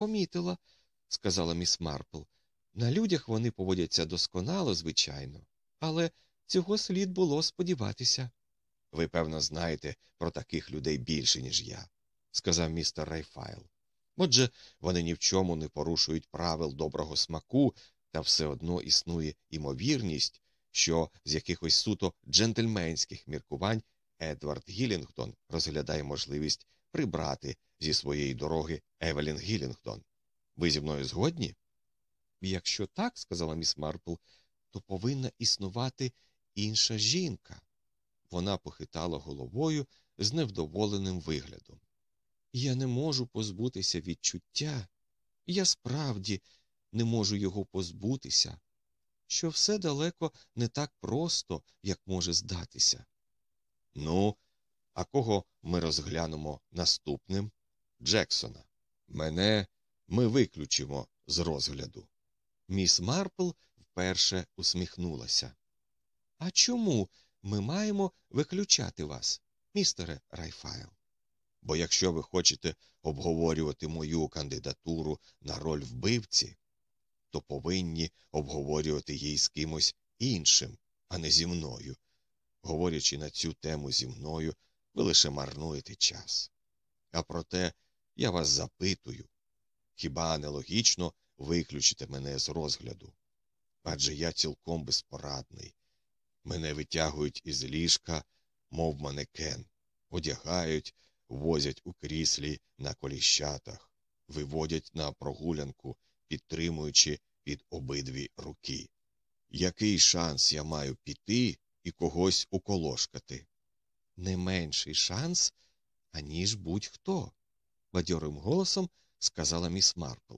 помітила, сказала міс Марпл. На людях вони поводяться досконало, звичайно, але цього слід було сподіватися. Ви, певно, знаєте про таких людей більше, ніж я, сказав містер Райфайл. Отже, вони ні в чому не порушують правил доброго смаку, та все одно існує імовірність, що з якихось суто джентльменських міркувань Едвард Гілінгтон розглядає можливість прибрати зі своєї дороги Евелін Гілінгтон. Ви зі мною згодні? Якщо так, сказала міс Марпл, то повинна існувати інша жінка. Вона похитала головою з невдоволеним виглядом. Я не можу позбутися відчуття, я справді не можу його позбутися, що все далеко не так просто, як може здатися. Ну, а кого ми розглянемо наступним? Джексона. Мене ми виключимо з розгляду. Міс Марпл вперше усміхнулася. А чому ми маємо виключати вас, містере Райфайл? Бо якщо ви хочете обговорювати мою кандидатуру на роль вбивці, то повинні обговорювати її з кимось іншим, а не зі мною. Говорячи на цю тему зі мною, ви лише марнуєте час. А проте я вас запитую хіба не логічно виключити мене з розгляду? Адже я цілком безпорадний. Мене витягують із ліжка, мов манекен, одягають, возять у кріслі на коліщатах, виводять на прогулянку, підтримуючи під обидві руки. Який шанс я маю піти і когось уколошкати? Не менший шанс, аніж будь-хто, бадьорим голосом сказала міс Марпл.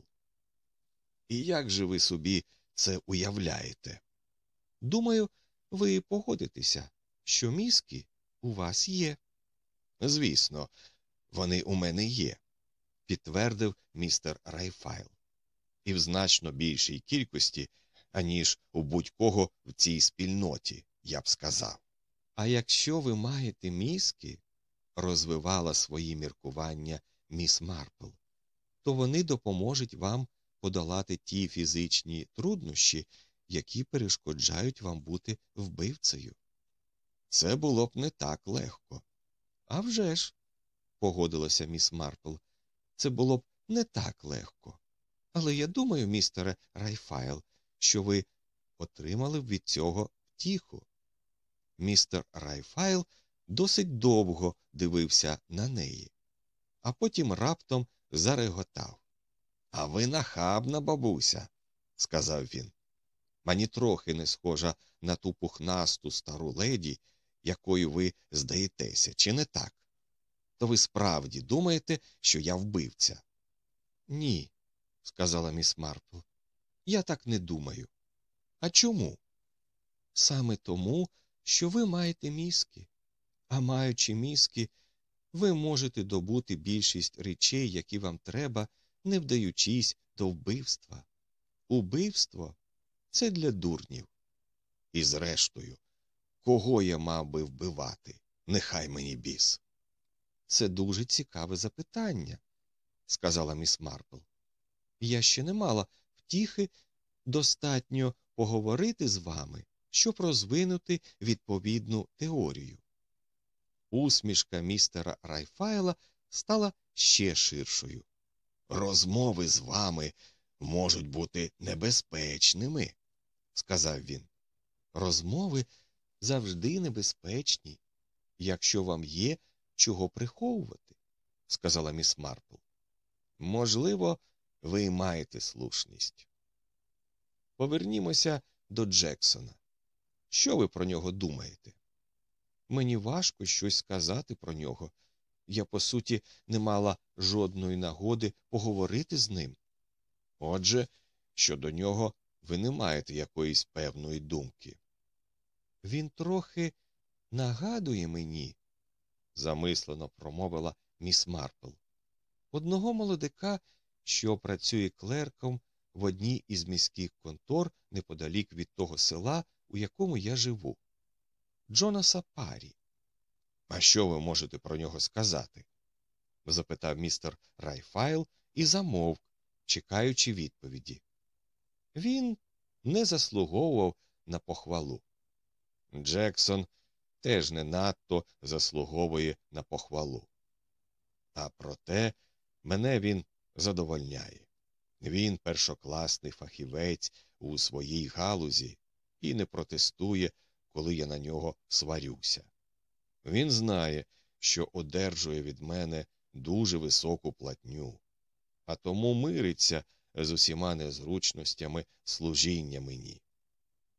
І як же ви собі це уявляєте? Думаю, ви погодитеся, що мізки у вас є. Звісно, вони у мене є, підтвердив містер Райфайл, і в значно більшій кількості, аніж у будь-кого в цій спільноті, я б сказав. А якщо ви маєте мізки, розвивала свої міркування міс Марпл, то вони допоможуть вам подолати ті фізичні труднощі, які перешкоджають вам бути вбивцею. Це було б не так легко. «А вже ж», – погодилася міс Марпл, це було б не так легко. Але я думаю, містере Райфайл, що ви отримали б від цього втіху. Містер Райфайл досить довго дивився на неї, а потім раптом зареготав. А ви нахабна, бабуся, сказав він. Ви ані трохи не схожа на ту пухнасту стару леді, якою ви здаєтеся, чи не так? То ви справді думаєте, що я вбивця? Ні, сказала міс Марпл. Я так не думаю. А чому? Саме тому, що ви маєте мізки. А маючи мізки, ви можете добути більшість речей, які вам треба, не вдаючись до вбивства. Убивство це для дурнів. І зрештою, кого я мав би вбивати? Нехай мені біс. Це дуже цікаве запитання, сказала міс Марпл. Я ще не мала втіхи достатньо поговорити з вами, щоб розвинути відповідну теорію. Усмішка містера Райфайла стала ще ширшою. Розмови з вами можуть бути небезпечними, сказав він. Розмови завжди небезпечні, якщо вам є чого приховувати, сказала міс Марпл. Можливо, ви маєте слушність. Повернімося до Джексона. Що ви про нього думаєте? Мені важко щось сказати про нього. Я, по суті, не мала жодної нагоди поговорити з ним. Отже, щодо нього ви не маєте якоїсь певної думки. Він трохи нагадує мені, замислено промовила міс Марпл, одного молодика, що працює клерком в одній із міських контор неподалік від того села, у якому я живу. Джонаса Парі. А що ви можете про нього сказати? запитав містер Райфайл і замовк, чекаючи відповіді. Він не заслуговував на похвалу. Джексон теж не надто заслуговує на похвалу. А проте мене він задовольняє. Він першокласний фахівець у своїй галузі і не протестує, коли я на нього сварюся. Він знає, що одержує від мене дуже високу платню, а тому мириться з усіма незручностями служіння мені.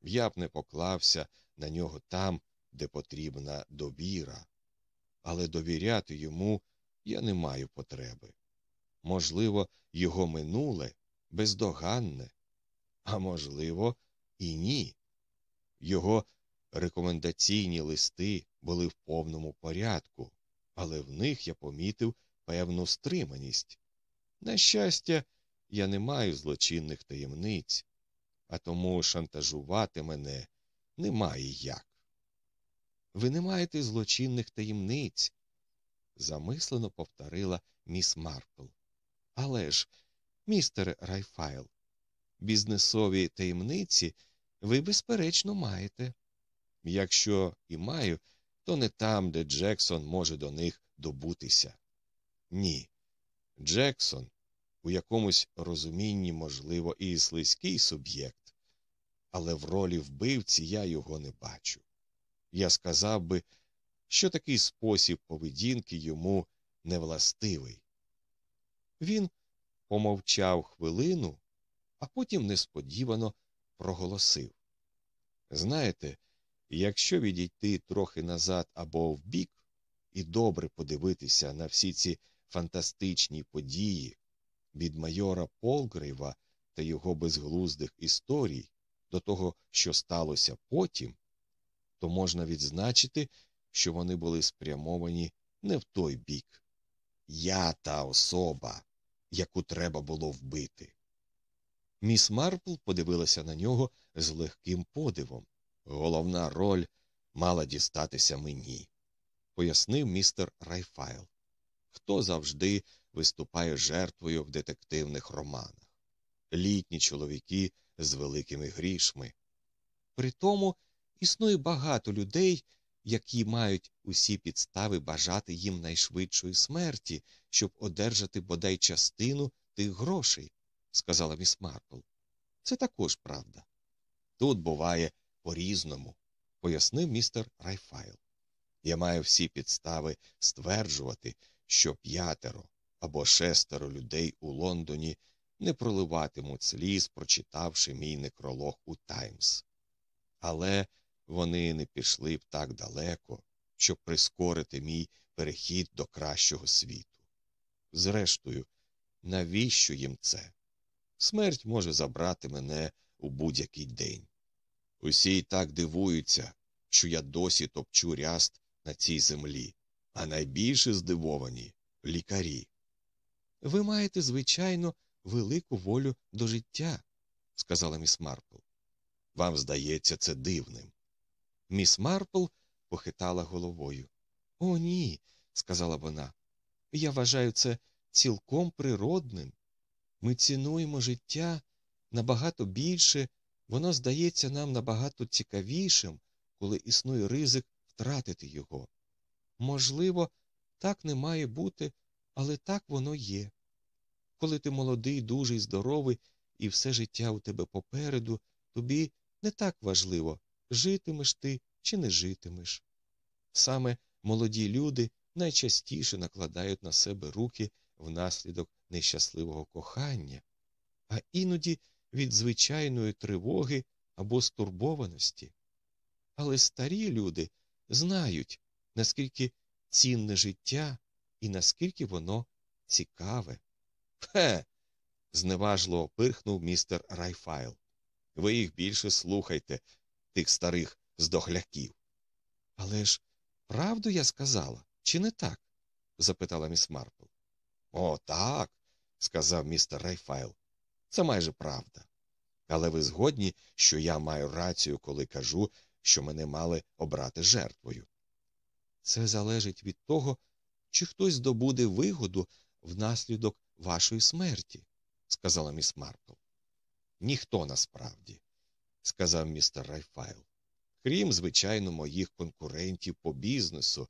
Я б не поклався на нього там, де потрібна довіра, але довіряти йому я не маю потреби. Можливо, його минуле бездоганне, а можливо, і ні. Його рекомендаційні листи були в повному порядку, але в них я помітив певну стриманість. На щастя, я не маю злочинних таємниць, а тому шантажувати мене немає як. Ви не маєте злочинних таємниць, замислено повторила міс Марпл. Але ж, містер Райфайл, бізнесові таємниці ви, безперечно, маєте. Якщо і маю, то не там, де Джексон може до них добутися. Ні. Джексон у якомусь розумінні, можливо, і слизький суб'єкт, але в ролі вбивці я його не бачу. Я сказав би, що такий спосіб поведінки йому невластивий. Він помовчав хвилину, а потім несподівано проголосив Знаєте, якщо відійти трохи назад або вбік, і добре подивитися на всі ці фантастичні події від майора Полгрейва та його безглуздих історій до того, що сталося потім, то можна відзначити, що вони були спрямовані не в той бік. Я та особа, яку треба було вбити. Міс Марпл подивилася на нього з легким подивом. Головна роль мала дістатися мені, пояснив містер Райфайл. Хто завжди виступає жертвою в детективних романах? Літні чоловіки з великими грішми. Притому існує багато людей, які мають усі підстави бажати їм найшвидшої смерті, щоб одержати бодай частину тих грошей, сказала міс Марпл. Це також правда. Тут буває по різному, пояснив містер Райфайл. Я маю всі підстави стверджувати, що п'ятеро або шестеро людей у Лондоні не проливатимуть сліз, прочитавши мій некролог у Таймс. Але вони не пішли б так далеко, щоб прискорити мій перехід до кращого світу. Зрештою, навіщо їм це? Смерть може забрати мене у будь-який день. Усі й так дивуються, що я досі топчу ряст на цій землі, а найбільше здивовані лікарі. Ви маєте, звичайно, велику волю до життя, сказала міс Марпл. Вам здається це дивним. Міс Марпл похитала головою. О, ні, сказала вона. Я вважаю це цілком природним. Ми цінуємо життя набагато більше, воно здається нам набагато цікавішим, коли існує ризик втратити його. Можливо, так не має бути, але так воно є. Коли ти молодий, дужий, здоровий, і все життя у тебе попереду, тобі не так важливо, житимеш ти чи не житимеш. Саме молоді люди найчастіше накладають на себе руки внаслідок нещасливого кохання, а іноді від звичайної тривоги або стурбованості. Але старі люди знають, наскільки цінне життя і наскільки воно цікаве. Хе. зневажливо пирхнув містер Райфайл. Ви їх більше слухайте, тих старих здохляків. Але ж правду я сказала, чи не так? запитала міс Марпл. О, так, сказав містер Райфайл. Це майже правда. Але ви згодні, що я маю рацію, коли кажу, що мене мали обрати жертвою. Це залежить від того, чи хтось здобуде вигоду внаслідок вашої смерті, сказала міс Марпл. Ніхто насправді, сказав містер Райфайл. Крім, звичайно, моїх конкурентів по бізнесу,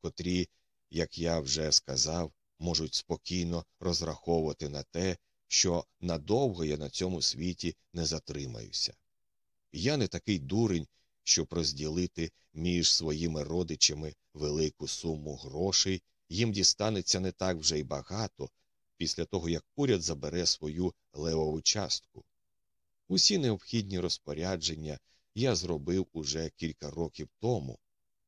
котрі, як я вже сказав, можуть спокійно розраховувати на те, що надовго я на цьому світі не затримаюся. Я не такий дурень, щоб розділити між своїми родичами велику суму грошей, їм дістанеться не так вже й багато після того, як уряд забере свою левову частку. Усі необхідні розпорядження я зробив уже кілька років тому,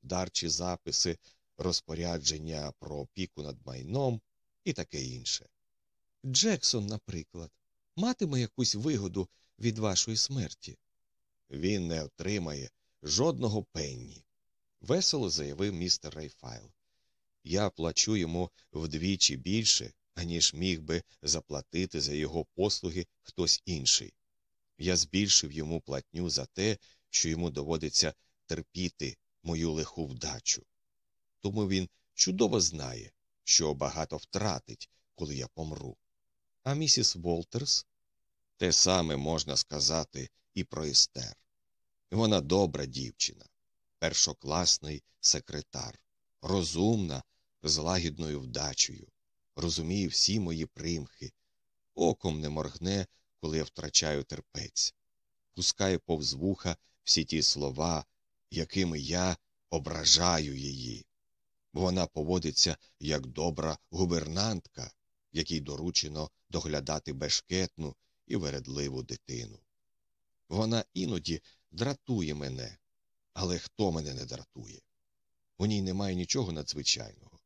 дарчі записи, розпорядження про опіку над майном і таке інше. Джексон, наприклад, матиме якусь вигоду від вашої смерті. Він не отримає жодного пенні, весело заявив містер Рейфайл. Я плачу йому вдвічі більше, аніж міг би заплатити за його послуги хтось інший. Я збільшив йому платню за те, що йому доводиться терпіти мою лиху вдачу. Тому він чудово знає, що багато втратить, коли я помру. А місіс Волтерс те саме можна сказати і про Естер. Вона добра дівчина, першокласний секретар, розумна, з лагідною вдачею, розуміє всі мої примхи, оком не моргне, коли я втрачаю терпець, пускає повз вуха всі ті слова, якими я ображаю її. Вона поводиться як добра губернантка, якій доручено доглядати бешкетну і вередливу дитину. Вона іноді дратує мене, але хто мене не дратує? У ній немає нічого надзвичайного.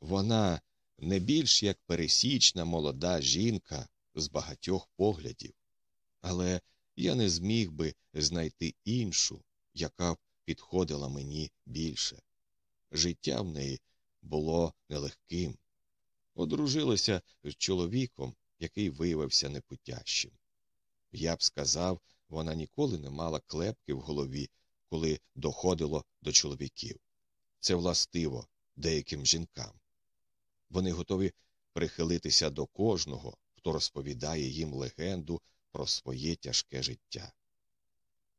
Вона не більш як пересічна молода жінка з багатьох поглядів, але я не зміг би знайти іншу, яка б підходила мені більше. Життя в неї було нелегким. Одружилася з чоловіком, який виявився непутящим. Я б сказав, вона ніколи не мала клепки в голові, коли доходило до чоловіків. Це властиво деяким жінкам. Вони готові прихилитися до кожного, хто розповідає їм легенду про своє тяжке життя.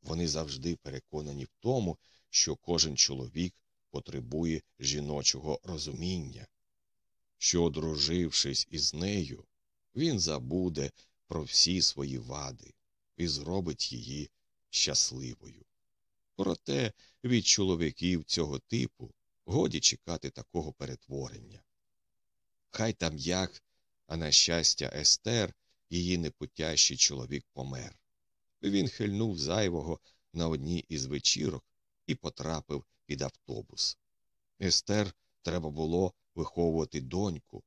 Вони завжди переконані в тому, що кожен чоловік потребує жіночого розуміння, що, одружившись із нею, він забуде про всі свої вади і зробить її щасливою. Проте від чоловіків цього типу годі чекати такого перетворення. Хай там як, а на щастя, Естер, її непутящий чоловік помер. Він хильнув зайвого на одній із вечірок і потрапив під автобус. Естер треба було виховувати доньку,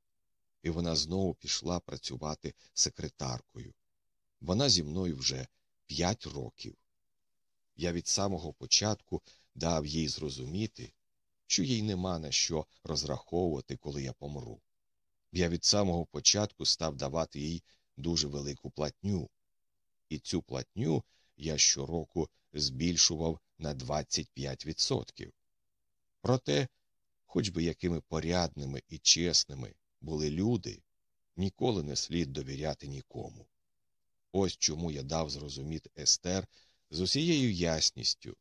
і вона знову пішла працювати секретаркою. Вона зі мною вже п'ять років. Я від самого початку дав їй зрозуміти, що їй нема на що розраховувати, коли я помру. Я від самого початку став давати їй дуже велику платню, і цю платню я щороку збільшував на 25%. Проте, хоч би якими порядними і чесними були люди, ніколи не слід довіряти нікому. Ось чому я дав зрозуміти Естер з усією ясністю,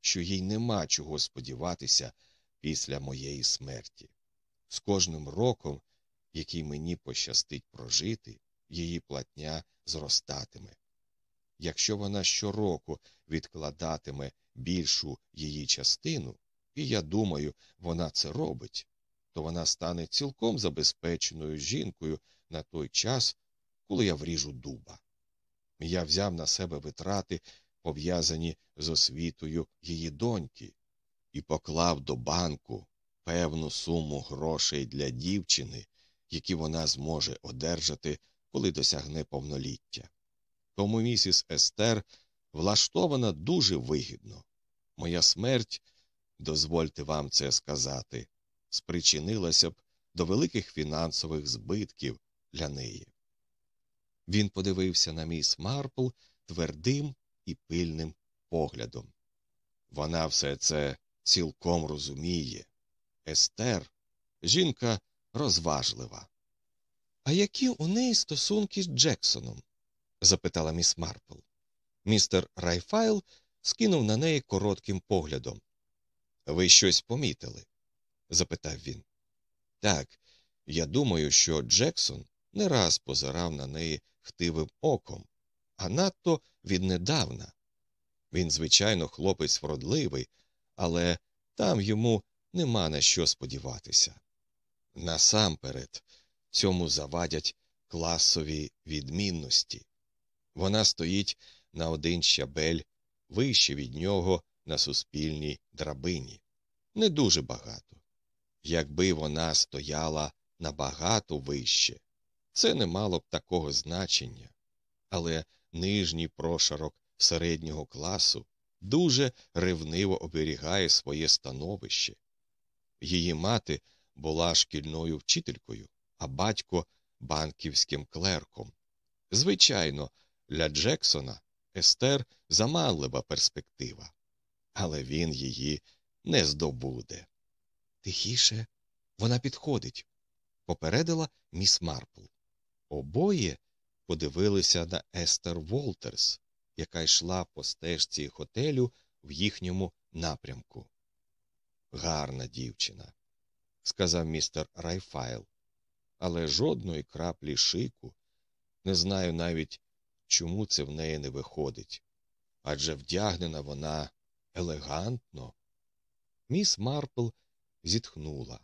що їй нема чого сподіватися після моєї смерті. З кожним роком, який мені пощастить прожити, її платня зростатиме. Якщо вона щороку відкладатиме більшу її частину, і я думаю, вона це робить, то вона стане цілком забезпеченою жінкою на той час, коли я вріжу дуба. Я взяв на себе витрати, пов'язані з освітою її доньки, і поклав до банку певну суму грошей для дівчини, які вона зможе одержати, коли досягне повноліття. Тому місіс Естер влаштована дуже вигідно. Моя смерть, дозвольте вам це сказати, спричинилася б до великих фінансових збитків для неї. Він подивився на міс Марпл твердим і пильним поглядом. Вона все це цілком розуміє. Естер жінка розважлива. А які у неї стосунки з Джексоном? запитала міс Марпл. Містер Райфайл скинув на неї коротким поглядом. Ви щось помітили? запитав він. Так, я думаю, що Джексон не раз позирав на неї хтивим оком, а надто віднедавна. Він, звичайно, хлопець вродливий, але там йому нема на що сподіватися. Насамперед, цьому завадять класові відмінності. Вона стоїть на один щабель вище від нього на суспільній драбині. Не дуже багато. Якби вона стояла набагато вище, це не мало б такого значення, але нижній прошарок середнього класу дуже ревниво оберігає своє становище. Її мати була шкільною вчителькою, а батько банківським клерком. Звичайно, для Джексона Естер заманлива перспектива, але він її не здобуде. Тихіше, вона підходить, попередила міс Марпл. Обоє подивилися на Естер Волтерс, яка йшла по стежці готелю в їхньому напрямку. Гарна дівчина, сказав містер Райфайл, але жодної краплі шику. Не знаю навіть, чому це в неї не виходить. Адже вдягнена вона елегантно. Міс Марпл зітхнула.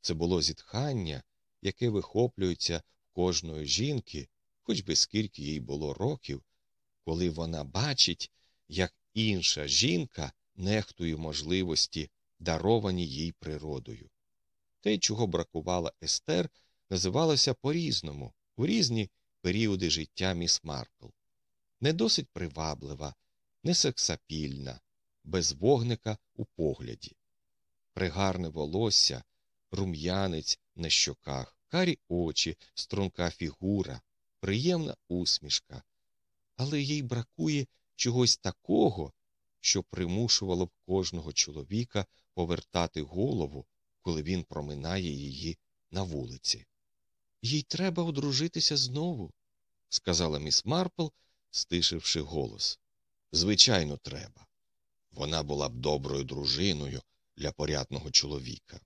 Це було зітхання, яке вихоплюється в кожної жінки, хоч би скільки їй було років, коли вона бачить, як інша жінка нехтує можливості, даровані їй природою. Те, чого бракувала Естер, називалося по різному, в різні періоди життя міс Марпл. Не досить приваблива, не сексапільна, без вогника у погляді. Пригарне волосся, рум'янець на щоках, карі очі, струнка фігура, приємна усмішка, але їй бракує чогось такого, що примушувало б кожного чоловіка повертати голову, коли він проминає її на вулиці. Їй треба одружитися знову, сказала міс Марпл, стишивши голос. Звичайно, треба. Вона була б доброю дружиною для порядного чоловіка.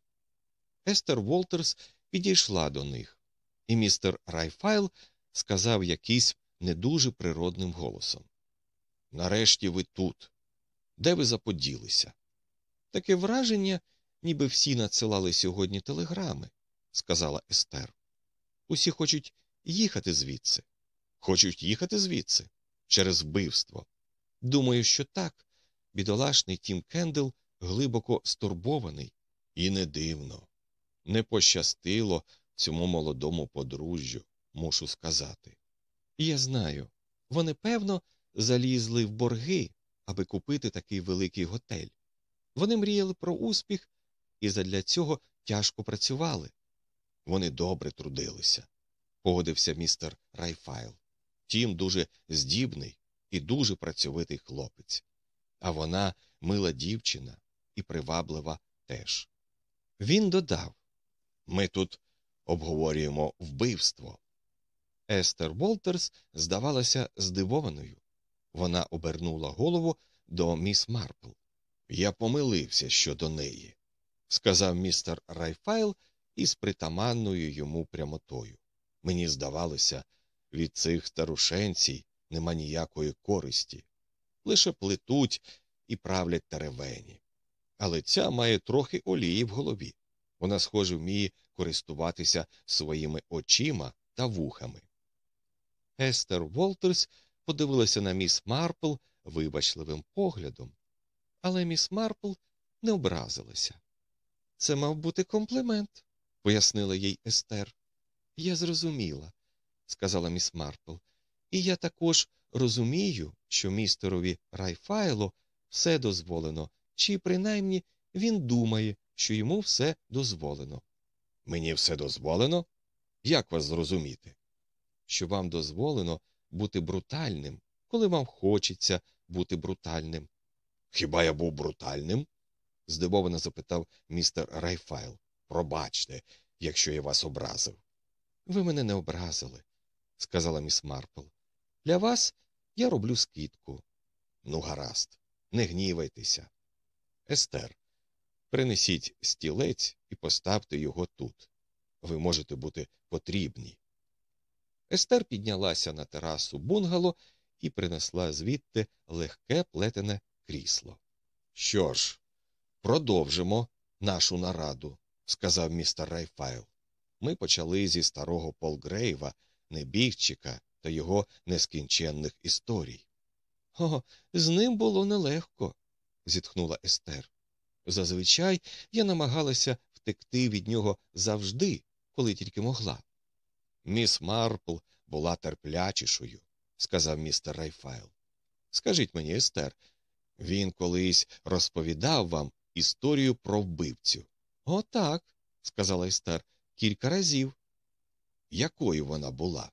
Естер Волтерс підійшла до них, і містер Райфайл сказав якийсь не дуже природним голосом Нарешті ви тут. Де ви заподілися? Таке враження, ніби всі надсилали сьогодні телеграми, сказала Естер. Усі хочуть їхати звідси. Хочуть їхати звідси через вбивство. Думаю, що так. Бідолашний Тім Кендл глибоко стурбований, і не дивно. Не пощастило цьому молодому подружжю, мушу сказати. Я знаю, вони, певно, залізли в борги, аби купити такий великий готель. Вони мріяли про успіх і задля цього тяжко працювали. Вони добре трудилися, погодився містер Райфайл. Тім дуже здібний і дуже працьовитий хлопець, а вона мила дівчина і приваблива теж. Він додав ми тут обговорюємо вбивство. Естер Волтерс здавалася здивованою. Вона обернула голову до міс Марпл. Я помилився щодо неї, сказав містер Райфайл із притаманною йому прямотою. Мені здавалося, від цих старушенцій нема ніякої користі. Лише плетуть і правлять теревені. Але ця має трохи олії в голові. Вона, схоже, вміє користуватися своїми очима та вухами. Естер Волтерс подивилася на міс Марпл вибачливим поглядом, але міс Марпл не образилася. Це мав бути комплімент, пояснила їй Естер. Я зрозуміла, сказала міс Марпл, і я також розумію, що містерові Райфайло все дозволено, чи принаймні він думає, що йому все дозволено. Мені все дозволено? Як вас зрозуміти? Що вам дозволено бути брутальним, коли вам хочеться бути брутальним. Хіба я був брутальним? здивовано запитав містер Райфайл. Пробачте, якщо я вас образив. Ви мене не образили, сказала міс Марпл. Для вас я роблю скидку. Ну, гаразд, не гнівайтеся. Естер, принесіть стілець і поставте його тут. Ви можете бути потрібні. Естер піднялася на терасу бунгало і принесла звідти легке плетене крісло. Що ж, продовжимо нашу нараду, сказав містер Райфайл. Ми почали зі старого Полгрейва, небіжчика та його нескінченних історій. О, з ним було нелегко, зітхнула Естер. Зазвичай я намагалася втекти від нього завжди, коли тільки могла. Міс Марпл була терплячішою, сказав містер Райфайл. Скажіть мені, Естер, він колись розповідав вам історію про вбивцю. «О, так», – сказала Естер, кілька разів. Якою вона була?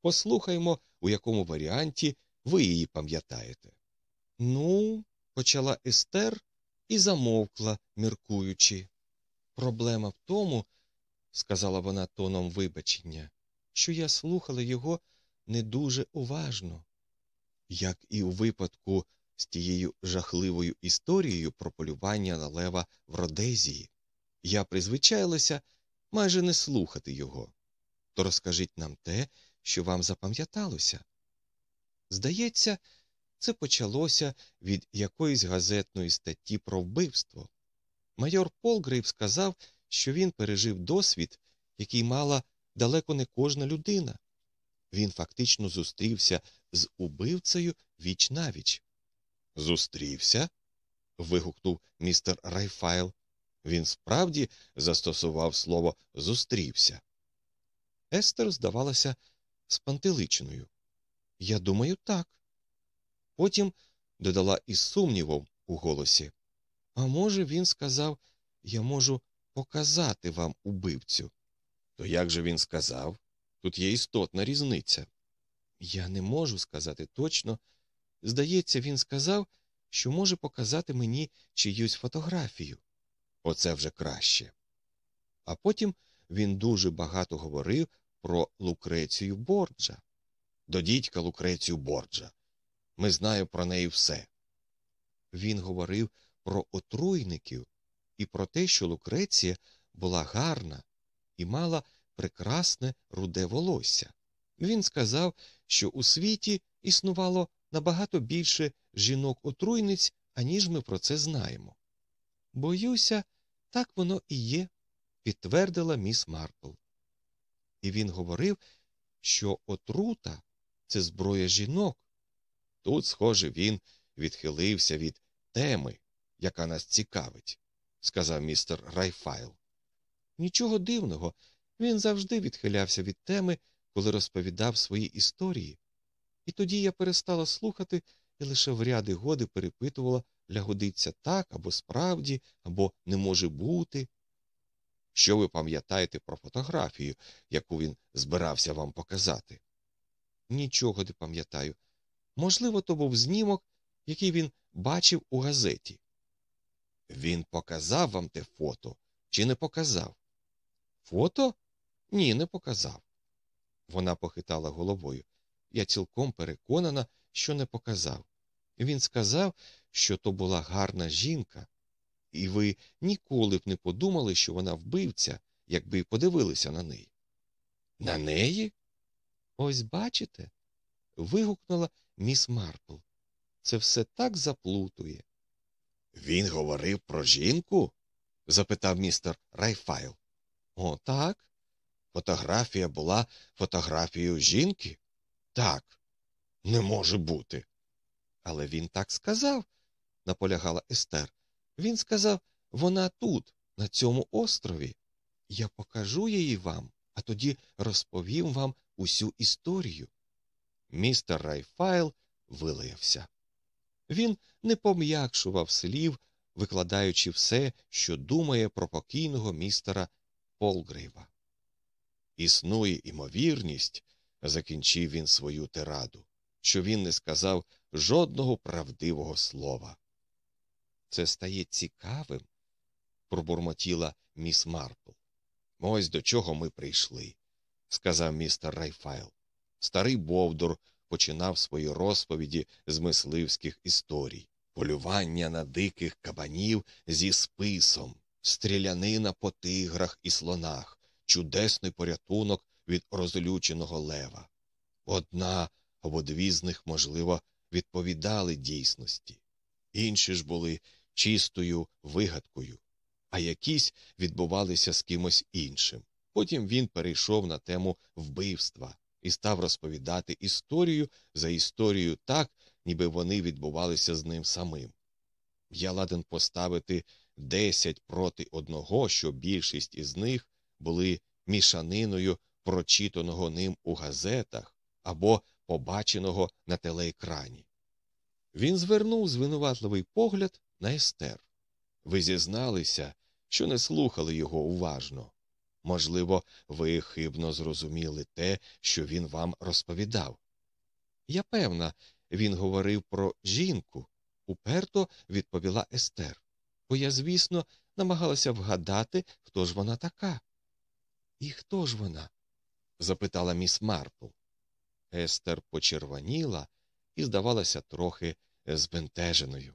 Послухаймо, у якому варіанті ви її пам'ятаєте. Ну, почала Естер і замовкла, міркуючи. Проблема в тому, сказала вона тоном вибачення, що я слухала його не дуже уважно. Як і у випадку з тією жахливою історією про полювання на лева в Родезії, я призвичайлася майже не слухати його. То розкажіть нам те, що вам запам'яталося. Здається, це почалося від якоїсь газетної статті про вбивство. Майор Полгрейв сказав, що він пережив досвід, який мала далеко не кожна людина. Він фактично зустрівся з убивцею віч навіч. Зустрівся? вигукнув містер Райфайл. Він справді застосував слово зустрівся. Естер здавалася спантеличеною. Я думаю, так. Потім додала із сумнівом у голосі. А може, він сказав, я можу показати вам убивцю. То як же він сказав? Тут є істотна різниця. Я не можу сказати точно. Здається, він сказав, що може показати мені чиюсь фотографію. Оце вже краще. А потім він дуже багато говорив про Лукрецію Борджа. До дідька Лукрецію Борджа. Ми знаємо про неї все. Він говорив про отруйників і про те, що Лукреція була гарна і мала прекрасне руде волосся. Він сказав, що у світі існувало набагато більше жінок-отруйниць, аніж ми про це знаємо. Боюся, так воно і є, підтвердила міс Марпл. І він говорив, що отрута це зброя жінок. Тут, схоже, він відхилився від теми, яка нас цікавить, сказав містер Райфайл. Нічого дивного, він завжди відхилявся від теми, коли розповідав свої історії. І тоді я перестала слухати і лише в ряди годи перепитувала, лягодиться так або справді, або не може бути. Що ви пам'ятаєте про фотографію, яку він збирався вам показати? Нічого не пам'ятаю. Можливо, то був знімок, який він бачив у газеті. Він показав вам те фото чи не показав? Фото? Ні, не показав. Вона похитала головою. Я цілком переконана, що не показав. Він сказав, що то була гарна жінка, і ви ніколи б не подумали, що вона вбивця, якби подивилися на неї. На неї? Ось бачите? вигукнула міс Марпл. Це все так заплутує. Він говорив про жінку? запитав містер Райфайл. О, так. Фотографія була фотографією жінки? Так, не може бути. Але він так сказав, наполягала Естер. Він сказав вона тут, на цьому острові. Я покажу її вам, а тоді розповім вам усю історію. Містер Райфайл вилаявся. Він не пом'якшував слів, викладаючи все, що думає про покійного містера Полгрейва. Існує імовірність, закінчив він свою тираду, що він не сказав жодного правдивого слова. Це стає цікавим, пробурмотіла міс Марпл. Ось до чого ми прийшли. сказав містер Райфайл. Старий Бовдур починав свої розповіді з мисливських історій полювання на диких кабанів зі списом, стрілянина по тиграх і слонах, чудесний порятунок від розлюченого лева. Одна або дві з них, можливо, відповідали дійсності, інші ж були чистою вигадкою, а якісь відбувалися з кимось іншим. Потім він перейшов на тему вбивства і став розповідати історію за історією так, ніби вони відбувалися з ним самим. Я ладен поставити десять проти одного, що більшість із них були мішаниною прочитаного ним у газетах або побаченого на телеекрані. Він звернув звинуватливий погляд на Естер. Ви зізналися, що не слухали його уважно. Можливо, ви хибно зрозуміли те, що він вам розповідав. Я певна, він говорив про жінку, уперто відповіла Естер, бо я, звісно, намагалася вгадати, хто ж вона така. І хто ж вона? запитала міс Марпл. Естер почервоніла і здавалася трохи збентеженою.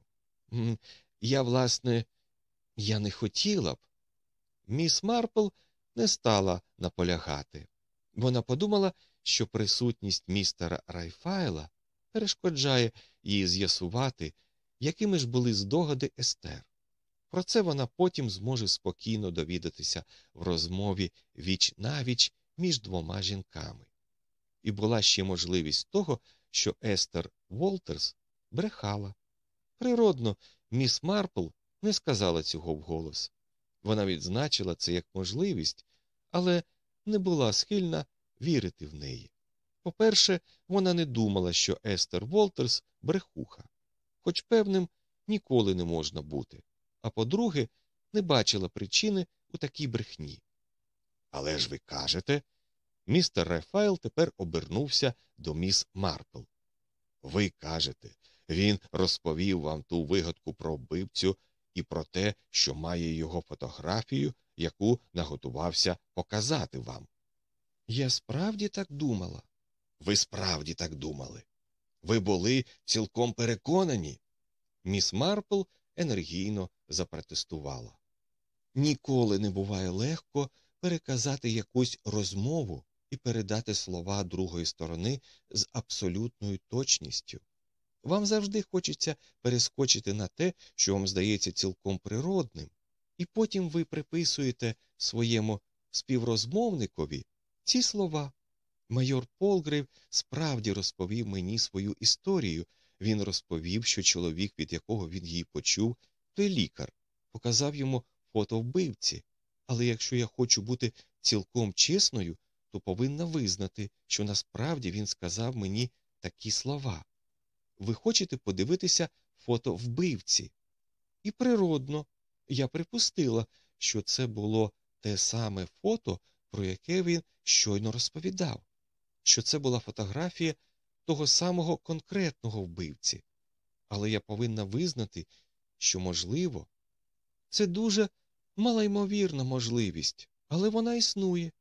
Я, власне, я не хотіла б. Міс Марпл не стала наполягати. Вона подумала, що присутність містера Райфайла перешкоджає їй з'ясувати, якими ж були здогади Естер. Про це вона потім зможе спокійно довідатися в розмові віч навіч між двома жінками. І була ще можливість того, що Естер Волтерс брехала. Природно, міс Марпл не сказала цього вголос. Вона відзначила це як можливість, але не була схильна вірити в неї. По-перше, вона не думала, що Естер Волтерс брехуха, хоч певним ніколи не можна бути, а по-друге, не бачила причини у такій брехні. Але ж ви кажете, містер Рафайл тепер обернувся до міс Марпл. Ви кажете, він розповів вам ту вигадку про вбивцю і про те, що має його фотографію, яку наготувався показати вам. Я справді так думала. Ви справді так думали. Ви були цілком переконані. Міс Марпл енергійно запротестувала. Ніколи не буває легко переказати якусь розмову і передати слова другої сторони з абсолютною точністю. Вам завжди хочеться перескочити на те, що вам здається цілком природним, і потім ви приписуєте своєму співрозмовникові ці слова. Майор Полгрейв справді розповів мені свою історію. Він розповів, що чоловік, від якого він її почув, той лікар, показав йому фото вбивці. Але якщо я хочу бути цілком чесною, то повинна визнати, що насправді він сказав мені такі слова. Ви хочете подивитися фото вбивці? І природно, я припустила, що це було те саме фото, про яке він щойно розповідав, що це була фотографія того самого конкретного вбивці. Але я повинна визнати, що, можливо, це дуже малоймовірна можливість, але вона існує.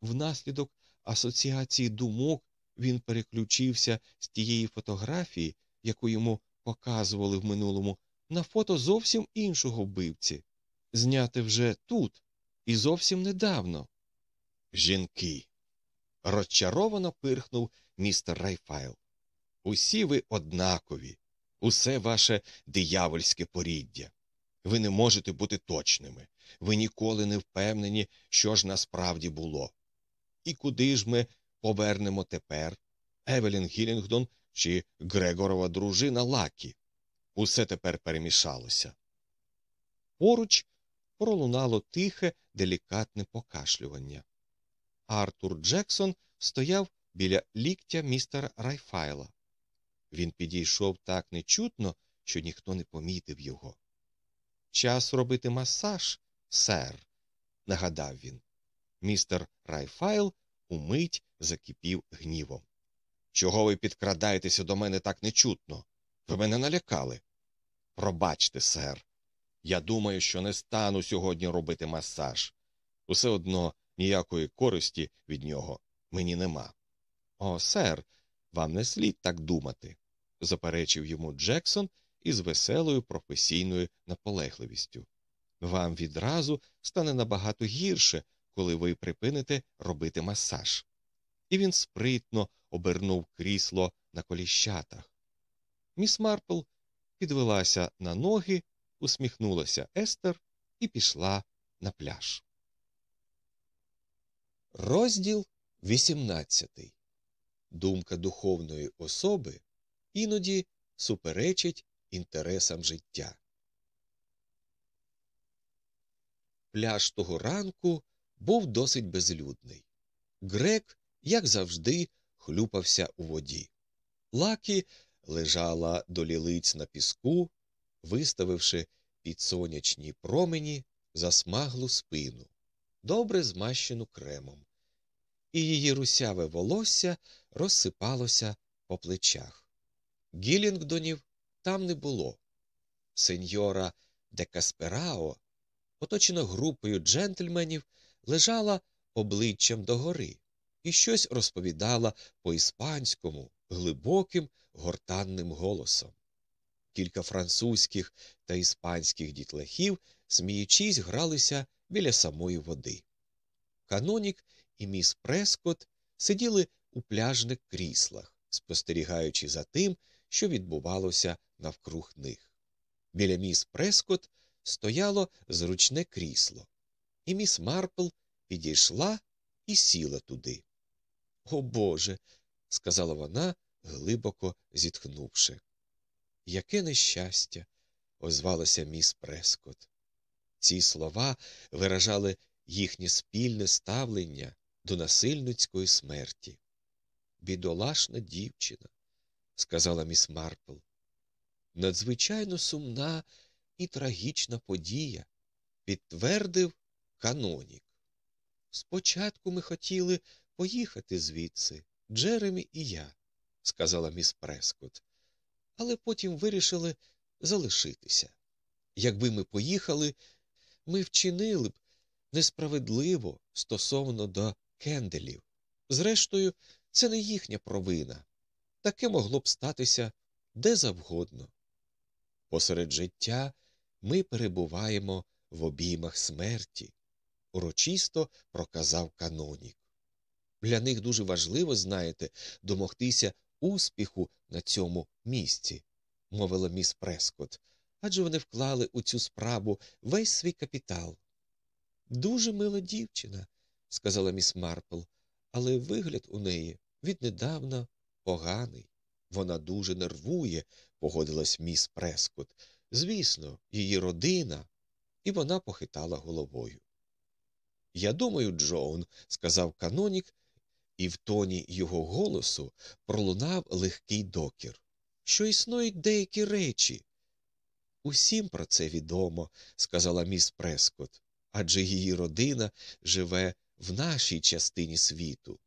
Внаслідок асоціації думок він переключився з тієї фотографії, яку йому показували в минулому, на фото зовсім іншого вбивці, зняте вже тут і зовсім недавно. Жінки. Розчаровано пирхнув містер Райфайл. Усі ви однакові, усе ваше диявольське поріддя. Ви не можете бути точними, ви ніколи не впевнені, що ж насправді було. І куди ж ми повернемо тепер Евелін Гілінгдон чи Грегорова дружина Лакі? Усе тепер перемішалося. Поруч пролунало тихе, делікатне покашлювання. Артур Джексон стояв біля ліктя містера Райфайла. Він підійшов так нечутно, що ніхто не помітив його. Час робити масаж, сер, нагадав він. Містер Райфайл умить закипів гнівом. Чого ви підкрадаєтеся до мене так нечутно? Ви мене налякали. Пробачте, сер. Я думаю, що не стану сьогодні робити масаж. Усе одно ніякої користі від нього мені нема. О, сер, вам не слід так думати, заперечив йому Джексон із веселою професійною наполегливістю. Вам відразу стане набагато гірше, коли ви припините робити масаж. І він спритно обернув крісло на коліщатах. Міс Марпл підвелася на ноги, усміхнулася Естер і пішла на пляж. Розділ 18. Думка духовної особи іноді суперечить інтересам життя. Пляж того ранку був досить безлюдний. Грек, як завжди, хлюпався у воді. Лакі лежала до лілиць на піску, виставивши під сонячні промені засмаглу спину, добре змащену кремом, і її русяве волосся розсипалося по плечах. Гілінгдонів там не було. Сеньора де Касперао, оточена групою джентльменів, лежала обличчям догори і щось розповідала по іспанському глибоким гортанним голосом. Кілька французьких та іспанських дітлахів, сміючись, гралися біля самої води. Канонік і міс Прескот сиділи у пляжних кріслах, спостерігаючи за тим, що відбувалося навкруг них. Біля міс Прескот стояло зручне крісло, і міс Марпл підійшла і сіла туди. О Боже. сказала вона, глибоко зітхнувши. Яке нещастя, озвалася міс Прескот. Ці слова виражали їхнє спільне ставлення до насильницької смерті. Бідолашна дівчина, сказала міс Марпл. Надзвичайно сумна і трагічна подія, підтвердив канонік. Спочатку ми хотіли поїхати звідси, Джеремі і я, сказала міс Прескот, але потім вирішили залишитися. Якби ми поїхали, ми вчинили б несправедливо стосовно до кенделів. Зрештою, це не їхня провина. Таке могло б статися де завгодно. Посеред життя ми перебуваємо в обіймах смерті, урочисто проказав канонік. Для них дуже важливо, знаєте, домогтися успіху на цьому місці, мовила міс Прескот, адже вони вклали у цю справу весь свій капітал. Дуже мила дівчина, сказала міс Марпл, але вигляд у неї віднедавна поганий. Вона дуже нервує, погодилась міс Прескот. Звісно, її родина, і вона похитала головою. Я думаю, Джоун, сказав канонік, і в тоні його голосу пролунав легкий докір, що існують деякі речі. Усім про це відомо, сказала міс Прескот, адже її родина живе в нашій частині світу.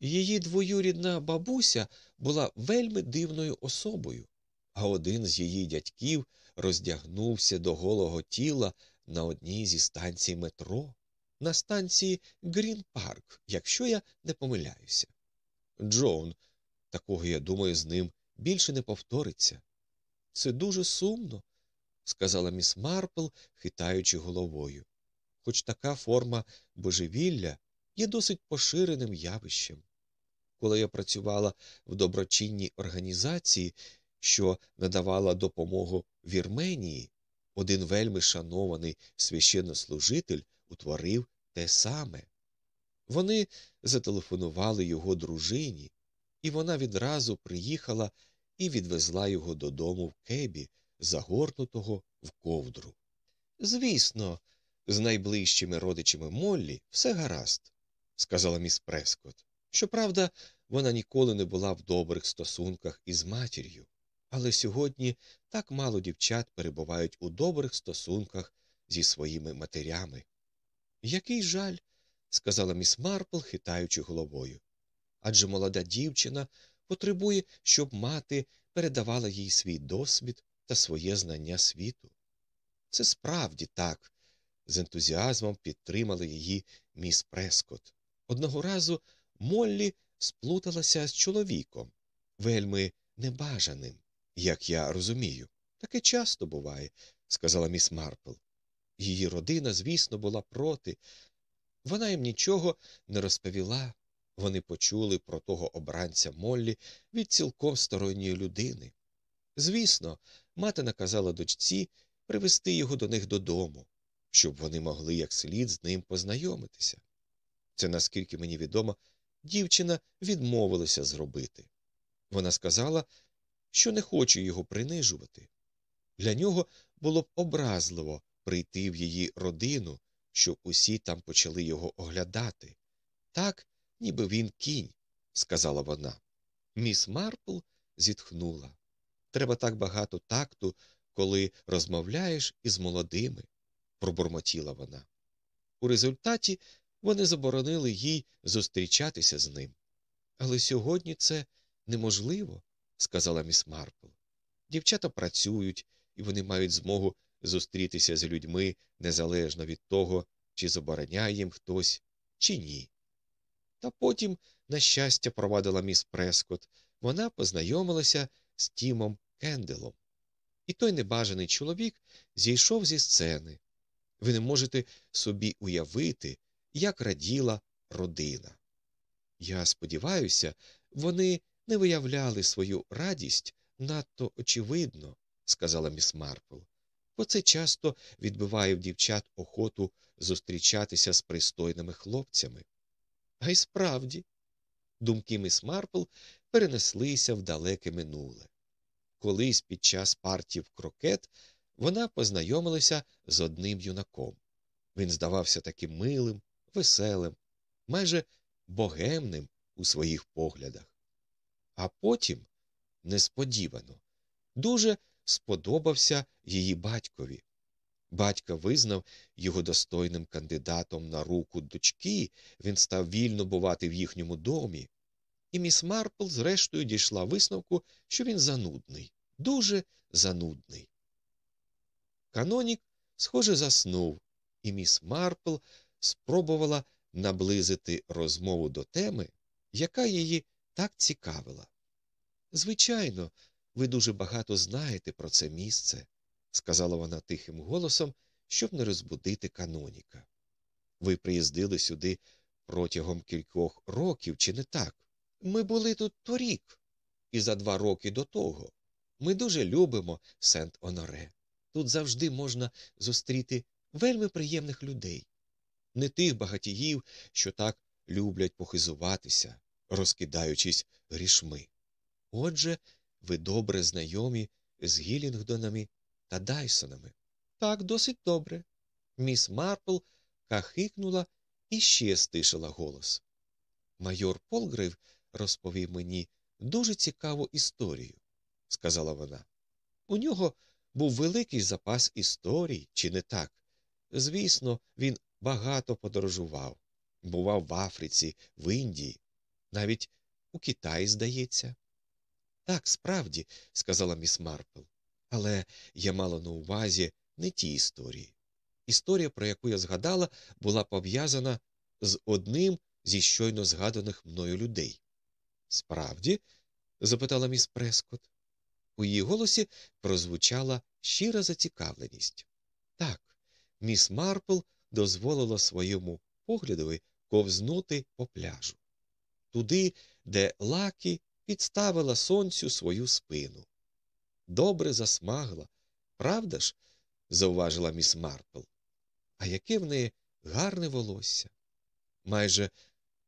Її двоюрідна бабуся була вельми дивною особою, а один з її дядьків роздягнувся до голого тіла на одній зі станцій метро на станції Грін Парк, якщо я не помиляюся. Джон, такого, я думаю, з ним більше не повториться. Це дуже сумно, сказала міс Марпл, хитаючи головою. Хоч така форма божевілля є досить поширеним явищем. Коли я працювала в доброчинній організації, що надавала допомогу Вірменії, один вельми шанований священнослужитель утворив те саме. Вони зателефонували його дружині, і вона відразу приїхала і відвезла його додому в кебі, загорнутого в ковдру. Звісно, з найближчими родичами Моллі все гаразд, сказала міс Прескот. Щоправда, вона ніколи не була в добрих стосунках із матір'ю, але сьогодні так мало дівчат перебувають у добрих стосунках зі своїми матерями. Який жаль, сказала міс Марпл, хитаючи головою. Адже молода дівчина потребує, щоб мати передавала їй свій досвід та своє знання світу. Це справді так, з ентузіазмом підтримала її міс Прескот. Одного разу Моллі сплуталася з чоловіком, вельми небажаним, як я розумію. Таке часто буває, сказала міс Марпл. Її родина, звісно, була проти. Вона їм нічого не розповіла. Вони почули про того обранця Моллі від цілком сторонньої людини. Звісно, мати наказала дочці привезти його до них додому, щоб вони могли як слід з ним познайомитися. Це, наскільки мені відомо, дівчина відмовилася зробити. Вона сказала, що не хоче його принижувати. Для нього було б образливо прийти в її родину, щоб усі там почали його оглядати. Так, ніби він кінь, сказала вона. Міс Марпл зітхнула. Треба так багато такту, коли розмовляєш із молодими, пробурмотіла вона. У результаті вони заборонили їй зустрічатися з ним. Але сьогодні це неможливо, сказала міс Марпл. Дівчата працюють, і вони мають змогу зустрітися з людьми незалежно від того, чи забороняє їм хтось, чи ні. Та потім, на щастя, провадила міс Прескот, вона познайомилася з Тімом Кенделом. І той небажаний чоловік зійшов зі сцени. Ви не можете собі уявити, як раділа родина. Я сподіваюся, вони не виявляли свою радість надто очевидно, сказала міс Марпл, бо це часто відбиває в дівчат охоту зустрічатися з пристойними хлопцями. А й справді, думки міс Марпл перенеслися в далеке минуле. Колись під час партії в крокет вона познайомилася з одним юнаком. Він здавався таким милим, веселим, майже богемним у своїх поглядах. А потім, несподівано, дуже сподобався її батькові. Батька визнав його достойним кандидатом на руку дочки, він став вільно бувати в їхньому домі, і міс Марпл, зрештою, дійшла висновку, що він занудний, дуже занудний. Канонік, схоже, заснув, і міс Марпл спробувала наблизити розмову до теми, яка її так цікавила. Звичайно, ви дуже багато знаєте про це місце, сказала вона тихим голосом, щоб не розбудити каноніка. Ви приїздили сюди протягом кількох років, чи не так? Ми були тут торік, і за два роки до того. Ми дуже любимо Сент Оноре. Тут завжди можна зустріти вельми приємних людей, не тих багатіїв, що так люблять похизуватися, розкидаючись грішми. Отже, ви добре знайомі з Гілінгдонами та Дайсонами. Так, досить добре. Міс Марпл кахикнула і ще стишила голос. Майор Полгрив розповів мені дуже цікаву історію, сказала вона. У нього був великий запас історій, чи не так? Звісно, він багато подорожував, бував в Африці, в Індії, навіть у Китаї, здається. Так, справді, сказала міс Марпл, але я мала на увазі не ті історії. Історія, про яку я згадала, була пов'язана з одним зі щойно згаданих мною людей. Справді? запитала міс Прескот. У її голосі прозвучала щира зацікавленість. Так, міс Марпл дозволила своєму поглядові ковзнути по пляжу, туди, де Лакі підставила сонцю свою спину. Добре засмагла, правда ж? зауважила міс Марпл. А яке в неї гарне волосся, майже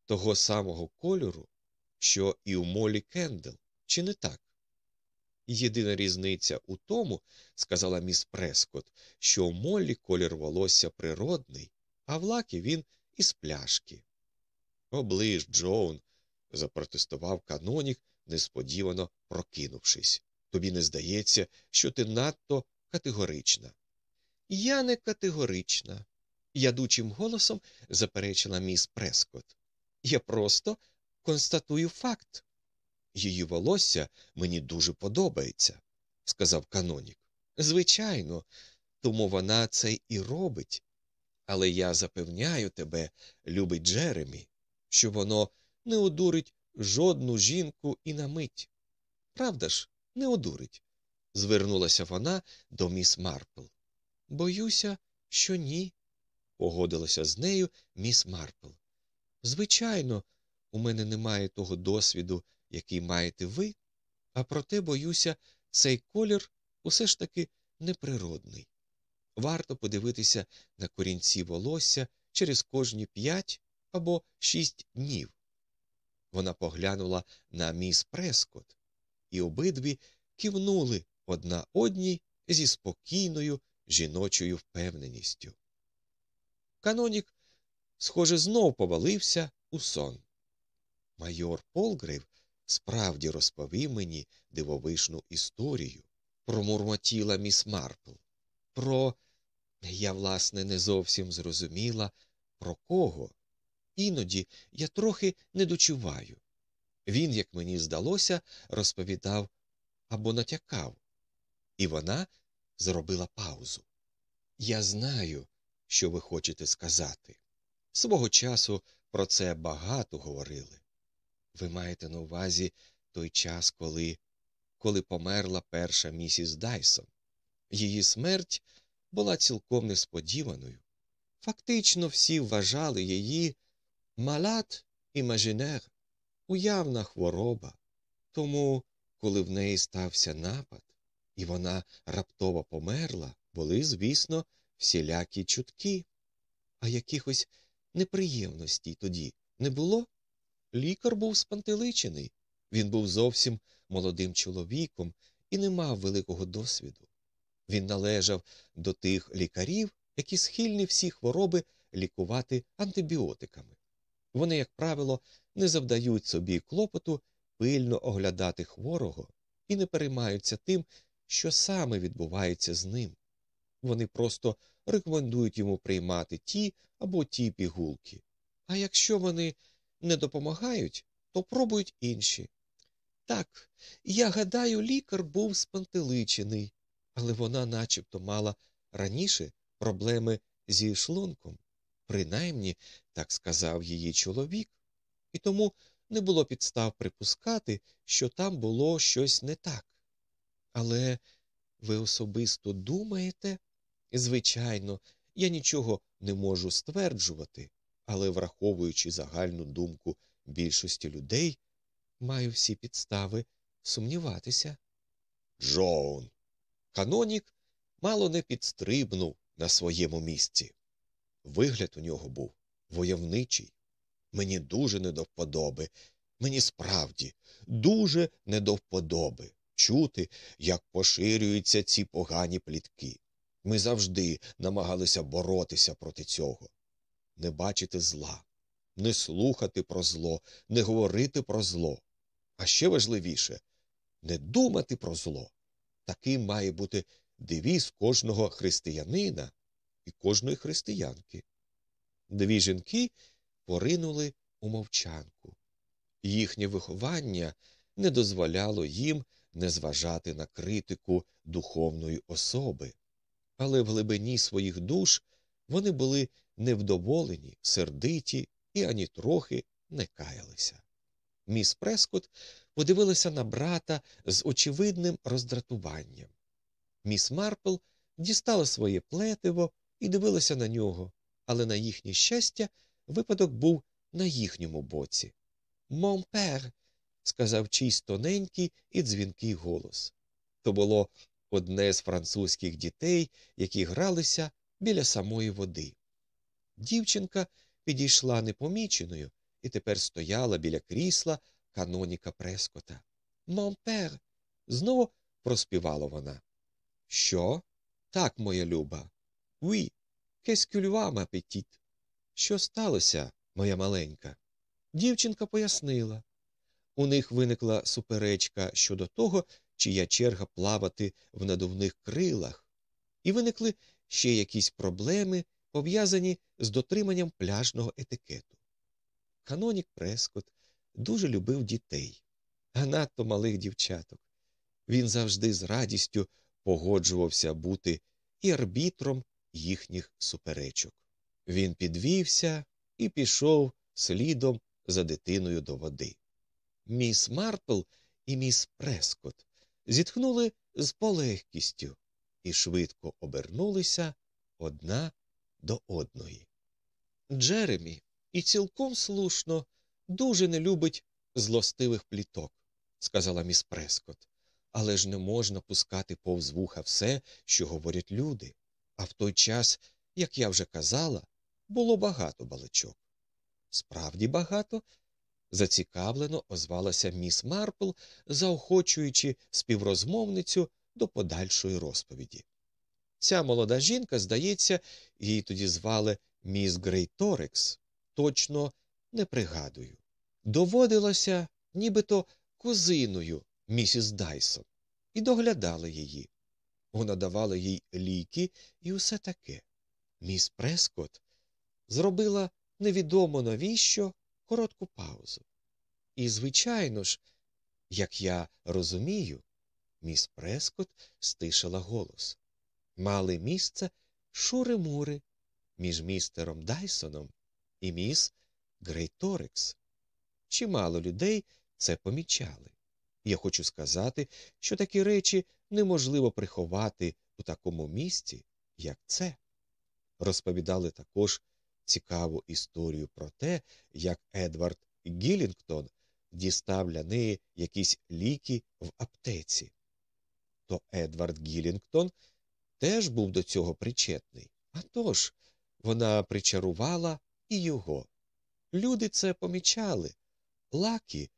того самого кольору, що і у Молі Кендел, чи не так? Єдина різниця у тому, сказала міс Прескот, що у Моллі колір волосся природний, а в Лакі він із пляшки. Облиш, Джоун, запротестував канонік, несподівано прокинувшись. Тобі не здається, що ти надто категорична. Я не категорична, ядучим голосом заперечила міс Прескот. Я просто констатую факт. Її волосся мені дуже подобається, сказав канонік. Звичайно, тому вона це і робить. Але я запевняю тебе, любий Джеремі, що воно не одурить жодну жінку і на мить. Правда ж, не одурить? звернулася вона до міс Марпл. Боюся, що ні, погодилася з нею міс Марпл. Звичайно, у мене немає того досвіду, який маєте ви, а проте, боюся, цей колір усе ж таки неприродний. Варто подивитися на корінці волосся через кожні п'ять або шість днів. Вона поглянула на міс Прескот, і обидві кивнули одна одній зі спокійною жіночою впевненістю. Канонік, схоже, знов повалився у сон. Майор Полгрив справді розповів мені дивовишну історію, промурмотіла міс Марпл. Про я, власне, не зовсім зрозуміла, про кого. Іноді я трохи не дочуваю. Він, як мені здалося, розповідав або натякав, і вона зробила паузу. Я знаю, що ви хочете сказати. Свого часу про це багато говорили. Ви маєте на увазі той час, коли коли померла перша місіс Дайсон. Її смерть була цілком несподіваною. Фактично всі вважали її малат імажинер, уявна хвороба. Тому, коли в неї стався напад, і вона раптово померла, були, звісно, всілякі чутки, а якихось неприємностей тоді не було. Лікар був спантеличений. Він був зовсім молодим чоловіком і не мав великого досвіду. Він належав до тих лікарів, які схильні всі хвороби лікувати антибіотиками. Вони, як правило, не завдають собі клопоту пильно оглядати хворого і не переймаються тим, що саме відбувається з ним. Вони просто рекомендують йому приймати ті або ті пігулки. А якщо вони не допомагають, то пробують інші. Так, я гадаю, лікар був спантеличений, але вона начебто мала раніше проблеми зі шлунком. Принаймні, так сказав її чоловік, і тому не було підстав припускати, що там було щось не так. Але ви особисто думаєте? Звичайно, я нічого не можу стверджувати, але, враховуючи загальну думку більшості людей, маю всі підстави сумніватися. Джоун. Канонік мало не підстрибнув на своєму місці. Вигляд у нього був войовничий. Мені дуже не до вподоби, мені справді дуже не до вподоби чути, як поширюються ці погані плітки. Ми завжди намагалися боротися проти цього, не бачити зла, не слухати про зло, не говорити про зло. А ще важливіше не думати про зло. Таким має бути девіз кожного християнина і кожної християнки. Дві жінки поринули у мовчанку. Їхнє виховання не дозволяло їм не зважати на критику духовної особи, але в глибині своїх душ вони були невдоволені, сердиті і ані трохи не каялися. Міс Прескот подивилася на брата з очевидним роздратуванням. Міс Марпл дістала своє плетиво і дивилася на нього, але на їхнє щастя випадок був на їхньому боці. Монпер, сказав чийсь тоненький і дзвінкий голос. То було одне з французьких дітей, які гралися біля самої води. Дівчинка підійшла непоміченою і тепер стояла біля крісла каноніка Прескота. Монпер. знову проспівала вона. Що? Так, моя люба. Oui, qu'est-ce que? Що сталося, моя маленька? Дівчинка пояснила. У них виникла суперечка щодо того, чия черга плавати в надувних крилах, і виникли ще якісь проблеми, пов'язані з дотриманням пляжного етикету. Канонік Прескот дуже любив дітей, а надто малих дівчаток. Він завжди з радістю погоджувався бути і арбітром їхніх суперечок. Він підвівся і пішов слідом за дитиною до води. Міс Марпл і міс Прескот зітхнули з полегкістю і швидко обернулися одна до одної. Джеремі і цілком слушно дуже не любить злостивих пліток, сказала міс Прескот. Але ж не можна пускати повз вуха все, що говорять люди. А в той час, як я вже казала, було багато балачок. Справді багато, зацікавлено озвалася міс Марпл, заохочуючи співрозмовницю до подальшої розповіді. Ця молода жінка, здається, її тоді звали міс Грейторекс, точно не пригадую. Доводилося нібито кузиною місіс Дайсон, і доглядала її. Вона давала їй ліки і усе таке. Міс Прескот зробила невідомо навіщо коротку паузу. І, звичайно ж, як я розумію, міс Прескот стишила голос. Мали місце шури-мури між містером Дайсоном і міс Грейторекс. Чимало людей це помічали. Я хочу сказати, що такі речі неможливо приховати у такому місці, як це. Розповідали також цікаву історію про те, як Едвард Гілінгтон дістав для неї якісь ліки в аптеці. То Едвард Гілінгтон теж був до цього причетний. А тож, вона причарувала і його. Люди це помічали. Лакі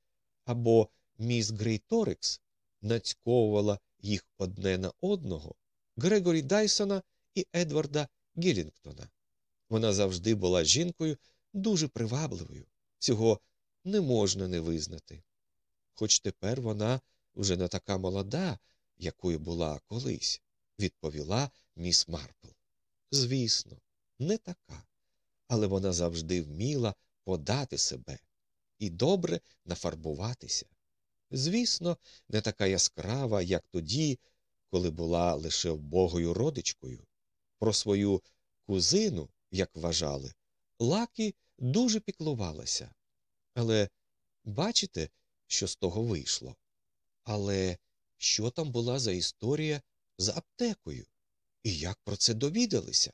або міс Грейторикс нацьковувала їх одне на одного Грегорі Дайсона і Едварда Гілінгтона. Вона завжди була жінкою дуже привабливою, цього не можна не визнати. Хоч тепер вона вже не така молода, якою була колись, відповіла міс Марпл. Звісно, не така, але вона завжди вміла подати себе і добре нафарбуватися. Звісно, не така яскрава, як тоді, коли була лише вбогою родичкою. Про свою кузину, як вважали, Лакі дуже піклувалася. Але бачите, що з того вийшло? Але що там була за історія з аптекою? І як про це довідалися?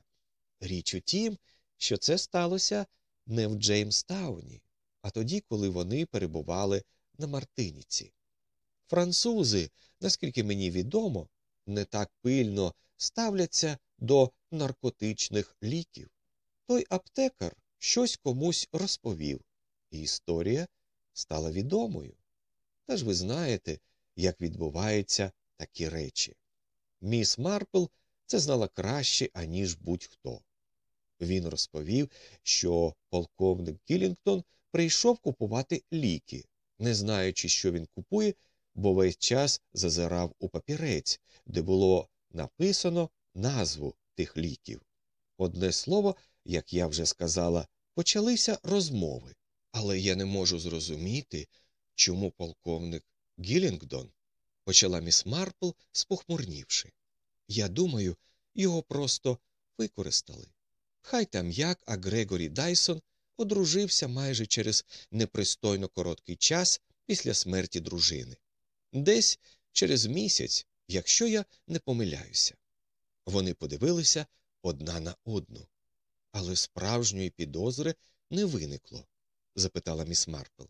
Річ у тім, що це сталося не в Джеймстауні, а тоді, коли вони перебували на Мартиніці. Французи, наскільки мені відомо, не так пильно ставляться до наркотичних ліків. Той аптекар щось комусь розповів, і історія стала відомою. Та ж ви знаєте, як відбуваються такі речі. Міс Марпл це знала краще, аніж будь-хто. Він розповів, що полковник Кілінгтон прийшов купувати ліки, не знаючи, що він купує, бо весь час зазирав у папірець, де було написано назву тих ліків. Одне слово, як я вже сказала, почалися розмови, але я не можу зрозуміти, чому полковник Гілінгдон почала міс Марпл, спохмурнівши. Я думаю, його просто використали. Хай там як, а Грегорі Дайсон одружився майже через непристойно короткий час після смерті дружини, десь через місяць, якщо я не помиляюся. Вони подивилися одна на одну. Але справжньої підозри не виникло? запитала міс Марпл.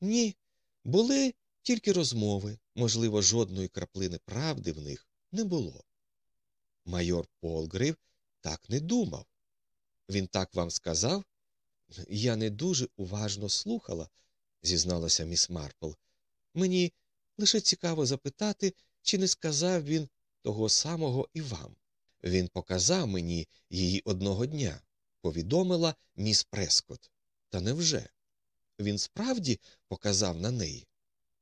Ні, були тільки розмови, можливо, жодної краплини правди в них не було. Майор Полгрив так не думав. Він так вам сказав? Я не дуже уважно слухала, зізналася міс Марпл. Мені лише цікаво запитати, чи не сказав він того самого і вам. Він показав мені її одного дня, повідомила міс Прескот. Та невже? Він справді показав на неї?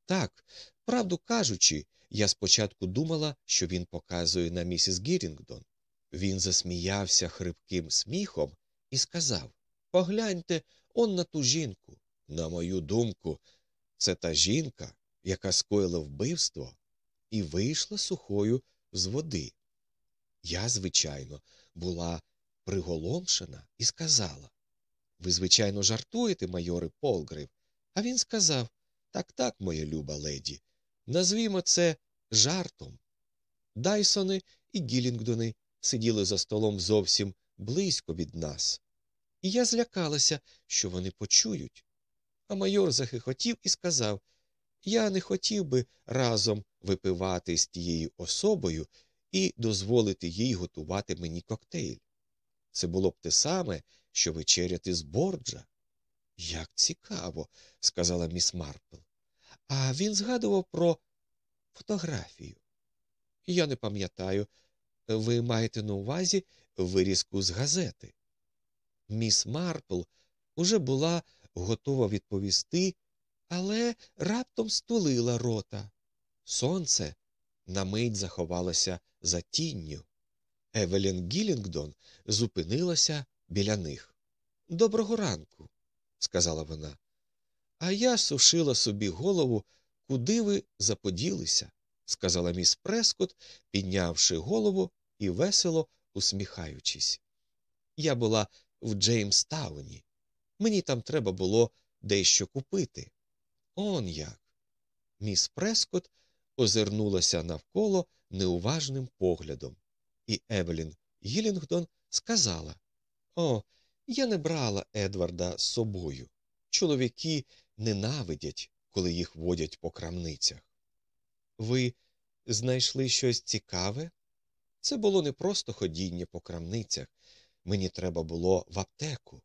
Так, правду кажучи, я спочатку думала, що він показує на місіс Гірінгдон. Він засміявся хрипким сміхом і сказав Погляньте он на ту жінку. На мою думку, це та жінка, яка скоїла вбивство і вийшла сухою з води. Я, звичайно, була приголомшена і сказала Ви, звичайно, жартуєте, майоре Полгрив. А він сказав Так, так, моя люба леді. Назвімо це жартом. Дайсони і Гілінгдони сиділи за столом зовсім близько від нас. І я злякалася, що вони почують. А майор захихотів і сказав Я не хотів би разом випивати з тією особою і дозволити їй готувати мені коктейль. Це було б те саме, що вечеряти з борджа. Як цікаво, сказала міс Марпл. А він згадував про фотографію. Я не пам'ятаю, ви маєте на увазі вирізку з газети. Міс Марпл уже була готова відповісти, але раптом стулила рота. Сонце на мить заховалося за тінню. Евелін Гілінгдон зупинилася біля них. Доброго ранку, сказала вона. А я сушила собі голову, куди ви заподілися, сказала міс Прескот, піднявши голову і весело усміхаючись. Я була в Джеймстауні. Мені там треба було дещо купити. Он як. Міс Прескот озирнулася навколо неуважним поглядом, і Евелін Гілінгдон сказала О, я не брала Едварда з собою. Чоловіки ненавидять, коли їх водять по крамницях. Ви знайшли щось цікаве? Це було не просто ходіння по крамницях. Мені треба було в аптеку.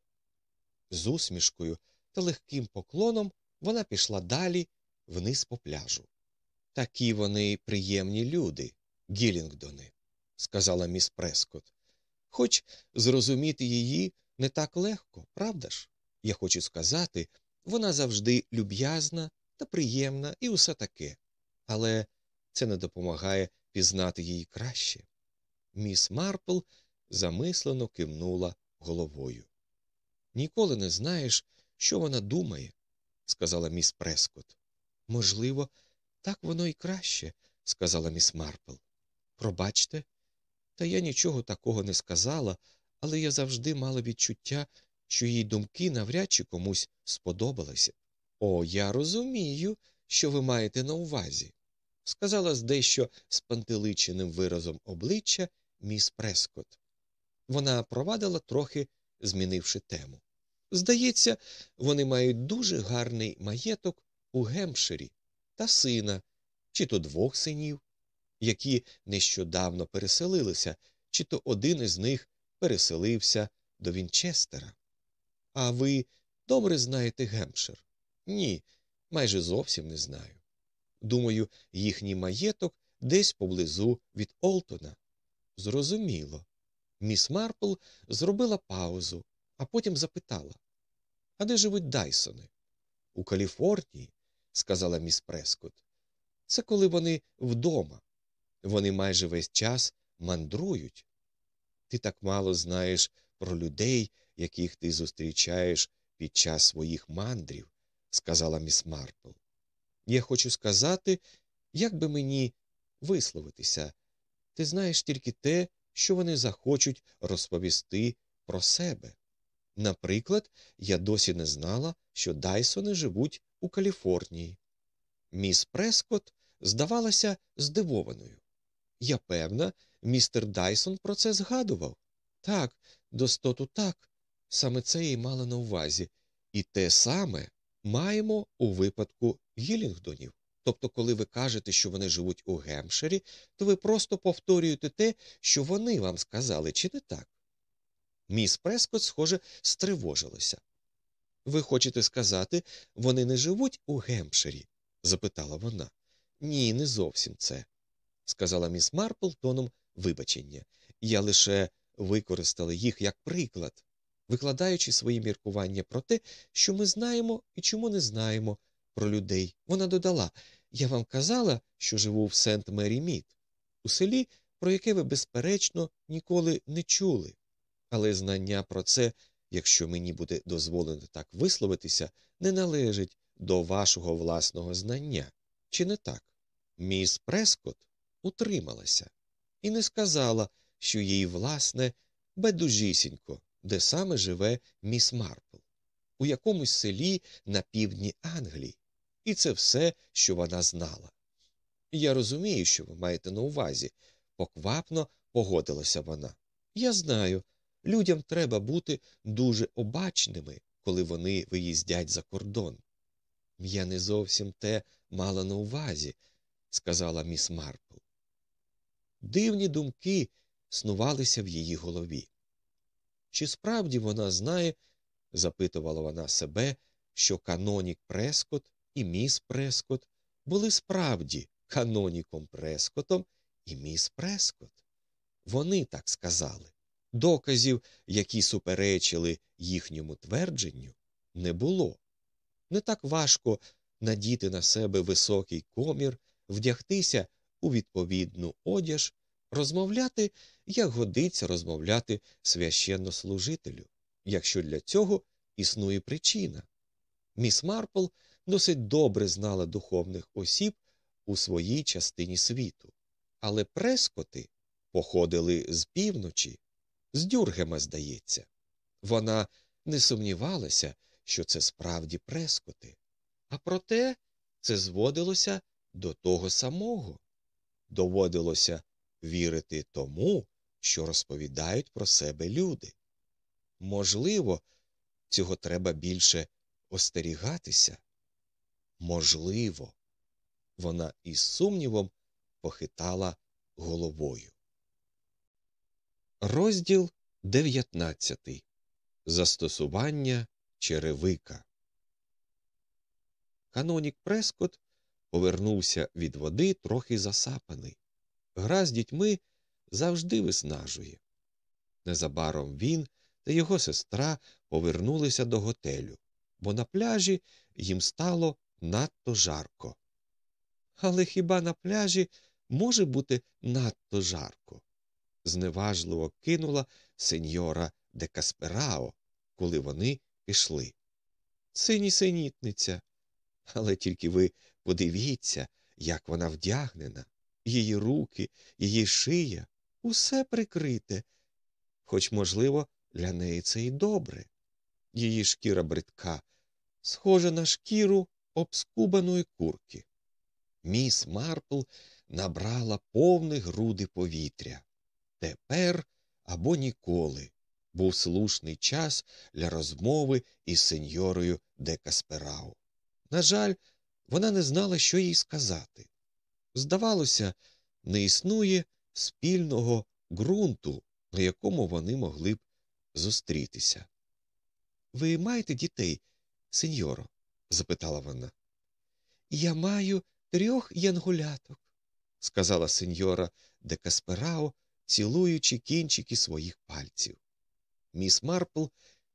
З усмішкою та легким поклоном вона пішла далі вниз по пляжу. Такі вони приємні люди, Гілінгдони, сказала міс Прескот. Хоч зрозуміти її не так легко, правда ж? Я хочу сказати, вона завжди люб'язна та приємна і усе таке, але це не допомагає пізнати її краще. Міс Марпл замислено кивнула головою. Ніколи не знаєш, що вона думає, сказала міс Прескот. Можливо, так воно і краще, сказала міс Марпл. Пробачте, та я нічого такого не сказала, але я завжди мала відчуття, що її думки навряд чи комусь сподобалися. О, я розумію, що ви маєте на увазі, сказала з дещо спантеличеним виразом обличчя міс Прескот. Вона провадила трохи, змінивши тему. Здається, вони мають дуже гарний маєток у Гемпширі та сина, чи то двох синів, які нещодавно переселилися, чи то один із них переселився до Вінчестера. А ви добре знаєте Гемпшир? Ні, майже зовсім не знаю. Думаю, їхній маєток десь поблизу від Олтона. Зрозуміло. Міс Марпл зробила паузу, а потім запитала А де живуть Дайсони? У Каліфорнії, сказала міс Прескот. Це коли вони вдома. Вони майже весь час мандрують. Ти так мало знаєш про людей, яких ти зустрічаєш під час своїх мандрів, сказала міс Марпл. Я хочу сказати, як би мені висловитися. Ти знаєш тільки те, що вони захочуть розповісти про себе. Наприклад, я досі не знала, що Дайсони живуть у Каліфорнії. Міс Прескот здавалася здивованою. Я певна, містер Дайсон про це згадував. Так, достоту так. Саме це я й мала на увазі. І те саме маємо у випадку Гілінгдонів. Тобто, коли ви кажете, що вони живуть у Гемпширі, то ви просто повторюєте те, що вони вам сказали, чи не так? Міс Прескот, схоже, стривожилася. Ви хочете сказати, вони не живуть у Гемпширі? запитала вона. Ні, не зовсім це, сказала міс Марпл тоном вибачення. Я лише використала їх як приклад, викладаючи свої міркування про те, що ми знаємо і чому не знаємо про людей. Вона додала Я вам казала, що живу в Сент Мері Мід, у селі, про яке ви, безперечно, ніколи не чули. Але знання про це, якщо мені буде дозволено так висловитися, не належить до вашого власного знання. Чи не так? Міс Прескот утрималася і не сказала, що їй, власне, байдужісінько де саме живе міс Марпл, у якомусь селі на півдні Англії, і це все, що вона знала. Я розумію, що ви маєте на увазі, поквапно погодилася вона. Я знаю, людям треба бути дуже обачними, коли вони виїздять за кордон. Я не зовсім те мала на увазі, сказала міс Марпл. Дивні думки снувалися в її голові. Чи справді вона знає, запитувала вона себе, що канонік Прескот і міс Прескот були справді каноніком Прескотом і міс Прескот. Вони так сказали. Доказів, які суперечили їхньому твердженню, не було. Не так важко надіти на себе високий комір, вдягтися у відповідну одяж, розмовляти, як годиться розмовляти священнослужителю, якщо для цього існує причина. Міс Марпл досить добре знала духовних осіб у своїй частині світу, але прескоти походили з півночі, з дюргема, здається. Вона не сумнівалася, що це справді прескоти, а проте це зводилося до того самого. Доводилося вірити тому, що розповідають про себе люди. Можливо, цього треба більше остерігатися. Можливо, вона із сумнівом похитала головою. Розділ 19. Застосування черевика. Канонік Прескот повернувся від води трохи засапаний. Гра з дітьми завжди виснажує. Незабаром він та його сестра повернулися до готелю, бо на пляжі їм стало надто жарко. Але хіба на пляжі може бути надто жарко? зневажливо кинула сеньора де Касперао, коли вони пішли. Це нісенітниця. Але тільки ви подивіться, як вона вдягнена, її руки, її шия, усе прикрите, хоч, можливо, для неї це і добре. Її шкіра бридка, схожа на шкіру обскубаної курки. Міс Марпл набрала повні груди повітря. Тепер або ніколи був слушний час для розмови із сеньорою де Касперау. На жаль, вона не знала, що їй сказати. Здавалося, не існує спільного ґрунту, на якому вони могли б зустрітися. Ви маєте дітей, сеньоро? Запитала вона. Я маю трьох янгуляток, сказала сеньора де Касперао, цілуючи кінчики своїх пальців. Міс Марпл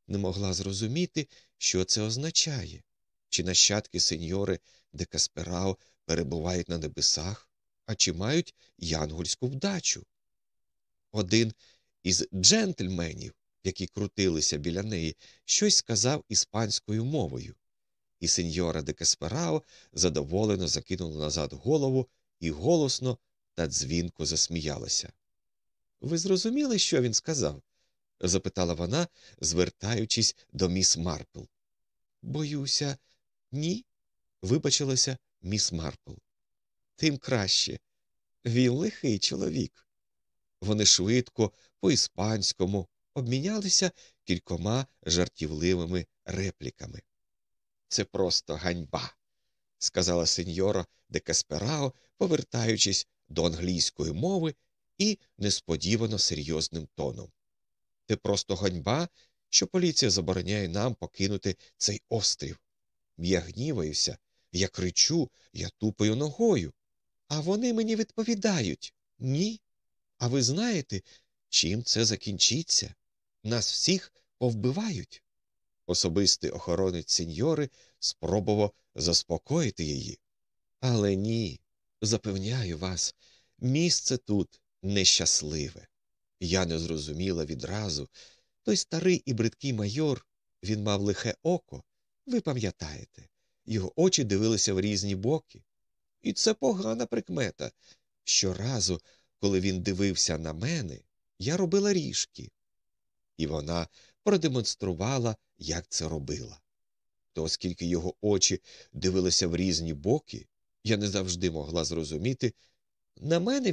не могла зрозуміти, що це означає, чи нащадки сеньори де Касперао перебувають на небесах, а чи мають янгольську вдачу. Один із джентльменів, які крутилися біля неї, щось сказав іспанською мовою, і сеньора де Касперао задоволено закинула назад голову і голосно та дзвінко засміялася. Ви зрозуміли, що він сказав? запитала вона, звертаючись до міс Марпл. Боюся, ні, вибачилася міс Марпл. Тим краще. Він лихий чоловік. Вони швидко, по іспанському, обмінялися кількома жартівливими репліками. Це просто ганьба, сказала сеньора де Касперао, повертаючись до англійської мови і несподівано серйозним тоном. Це просто ганьба, що поліція забороняє нам покинути цей острів. Я гніваюся, я кричу, я тупаю ногою. А вони мені відповідають ні. А ви знаєте, чим це закінчиться? Нас всіх повбивають. Особистий охоронець сеньори спробував заспокоїти її. Але ні, запевняю вас, місце тут нещасливе. Я не зрозуміла відразу. Той старий і бридкий майор, він мав лихе око, ви пам'ятаєте, його очі дивилися в різні боки. І це погана прикмета. Щоразу, коли він дивився на мене, я робила ріжки. І вона продемонструвала, як це робила. То оскільки його очі дивилися в різні боки, я не завжди могла зрозуміти, на мене він